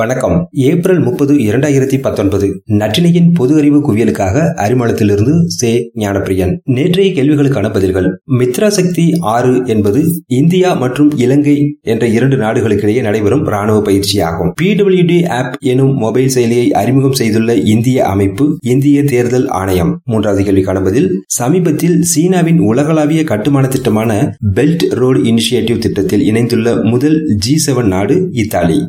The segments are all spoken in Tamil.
வணக்கம். ஏப்ரல் முப்பது இரண்டாயிரத்தி பத்தொன்பது. நற்றினையின் பொது அறிவு குவியலுக்காக அறிமளத்திலிருந்து சே. ஞானப்பிரியன். நேற்றைய கேள்விகளுக்கான பதில்கள். மித்ரா சக்தி ஆறு என்பது இந்தியா மற்றும் இலங்கை என்ற இரண்டு நாடுகளுக்கிடையே நடைபெறும் ராணுவ பயிற்சியாகும். பிடபிள்யூடி ஆப் எனும் மொபைல் செயலியை அறிமுகம் செய்துள்ள இந்திய அமைப்பு இந்திய தேர்தல் ஆணையம். மூன்றாவது கேள்விக்கான பதில். சமீபத்தில் சீனாவின் உலகளாவிய கட்டுமான திட்டமான பெல்ட் ரோடு இனிஷியேட்டிவ் திட்டத்தில் இணைந்துள்ள முதல் ஜி செவன் நாடு இத்தாலி.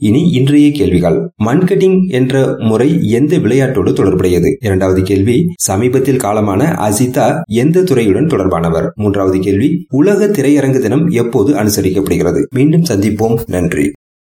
இனி இன்றைய கேள்விகள். மண்கட்டிங் என்ற முறை எந்த விளையாட்டோடு தொடர்புடையது? இரண்டாவது கேள்வி சமீபத்தில் காலமான அசிதா எந்த துறையுடன் தொடர்பானவர்? மூன்றாவது கேள்வி உலக திரையரங்கு தினம் எப்போது அனுசரிக்கப்படுகிறது? மீண்டும் சந்திப்போம். நன்றி.